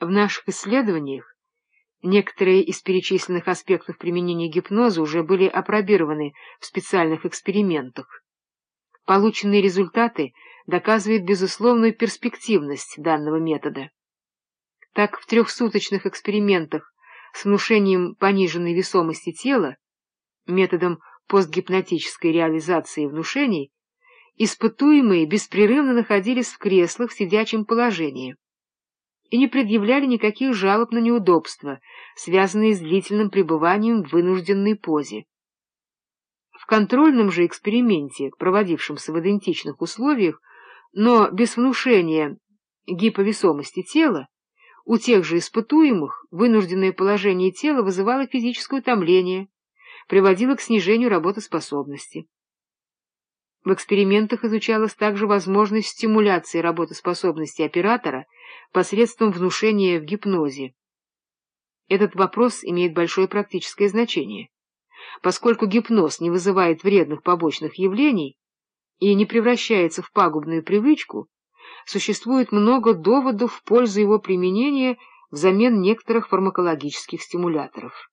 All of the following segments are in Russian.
В наших исследованиях некоторые из перечисленных аспектов применения гипноза уже были опробированы в специальных экспериментах. Полученные результаты доказывают безусловную перспективность данного метода. Так, в трехсуточных экспериментах с внушением пониженной весомости тела, методом постгипнотической реализации внушений, испытуемые беспрерывно находились в креслах в сидячем положении и не предъявляли никаких жалоб на неудобства, связанные с длительным пребыванием в вынужденной позе. В контрольном же эксперименте, проводившемся в идентичных условиях, но без внушения гиповесомости тела, у тех же испытуемых вынужденное положение тела вызывало физическое утомление, приводило к снижению работоспособности. В экспериментах изучалась также возможность стимуляции работоспособности оператора посредством внушения в гипнозе. Этот вопрос имеет большое практическое значение. Поскольку гипноз не вызывает вредных побочных явлений и не превращается в пагубную привычку, существует много доводов в пользу его применения взамен некоторых фармакологических стимуляторов.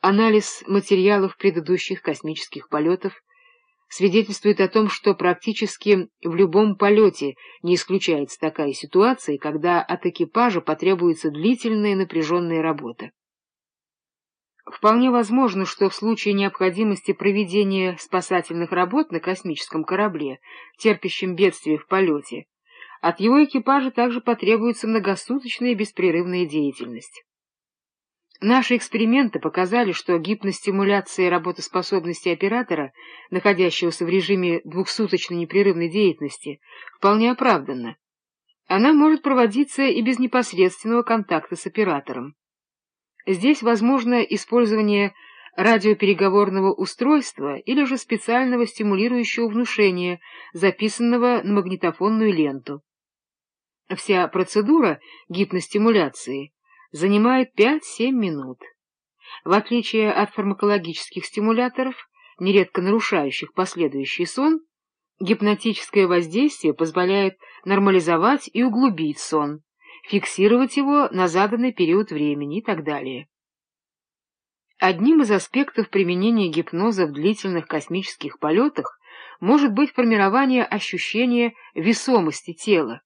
Анализ материалов предыдущих космических полетов свидетельствует о том, что практически в любом полете не исключается такая ситуация, когда от экипажа потребуется длительная напряженная работа. Вполне возможно, что в случае необходимости проведения спасательных работ на космическом корабле, терпящем бедствие в полете, от его экипажа также потребуется многосуточная беспрерывная деятельность. Наши эксперименты показали, что гипностимуляция работоспособности оператора, находящегося в режиме двухсуточной непрерывной деятельности, вполне оправданна. Она может проводиться и без непосредственного контакта с оператором. Здесь возможно использование радиопереговорного устройства или же специального стимулирующего внушения, записанного на магнитофонную ленту. Вся процедура гипностимуляции занимает 5-7 минут. В отличие от фармакологических стимуляторов, нередко нарушающих последующий сон, гипнотическое воздействие позволяет нормализовать и углубить сон, фиксировать его на заданный период времени и так далее. Одним из аспектов применения гипноза в длительных космических полетах может быть формирование ощущения весомости тела,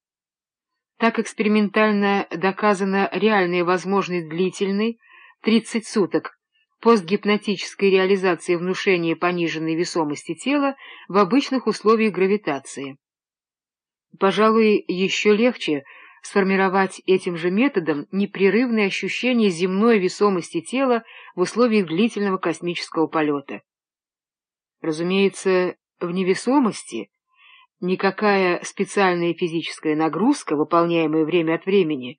так экспериментально доказана реальная возможность длительной, 30 суток, постгипнотической реализации внушения пониженной весомости тела в обычных условиях гравитации. Пожалуй, еще легче сформировать этим же методом непрерывное ощущение земной весомости тела в условиях длительного космического полета. Разумеется, в невесомости Никакая специальная физическая нагрузка, выполняемая время от времени,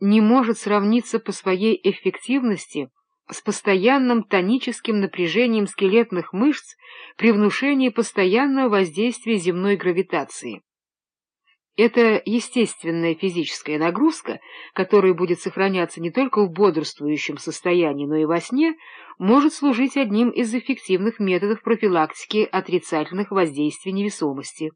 не может сравниться по своей эффективности с постоянным тоническим напряжением скелетных мышц при внушении постоянного воздействия земной гравитации. Это естественная физическая нагрузка, которая будет сохраняться не только в бодрствующем состоянии, но и во сне, может служить одним из эффективных методов профилактики отрицательных воздействий невесомости.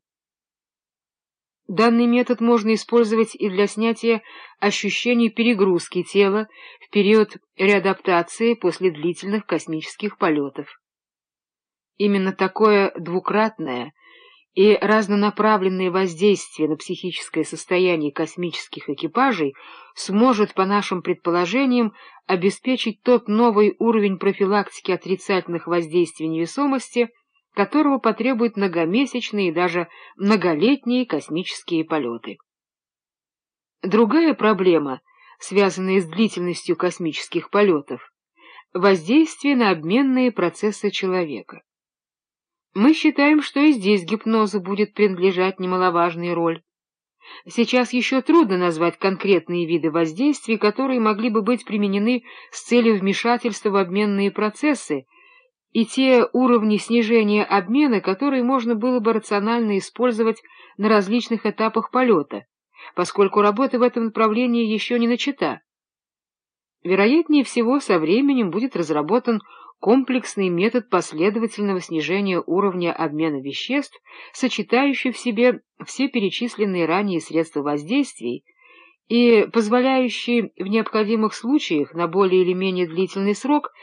Данный метод можно использовать и для снятия ощущений перегрузки тела в период реадаптации после длительных космических полетов. Именно такое двукратное и разнонаправленное воздействие на психическое состояние космических экипажей сможет, по нашим предположениям, обеспечить тот новый уровень профилактики отрицательных воздействий невесомости, которого потребуют многомесячные и даже многолетние космические полеты. Другая проблема, связанная с длительностью космических полетов, воздействие на обменные процессы человека. Мы считаем, что и здесь гипнозу будет принадлежать немаловажная роль. Сейчас еще трудно назвать конкретные виды воздействий, которые могли бы быть применены с целью вмешательства в обменные процессы, и те уровни снижения обмена, которые можно было бы рационально использовать на различных этапах полета, поскольку работа в этом направлении еще не начата. Вероятнее всего, со временем будет разработан комплексный метод последовательного снижения уровня обмена веществ, сочетающий в себе все перечисленные ранее средства воздействий и позволяющий в необходимых случаях на более или менее длительный срок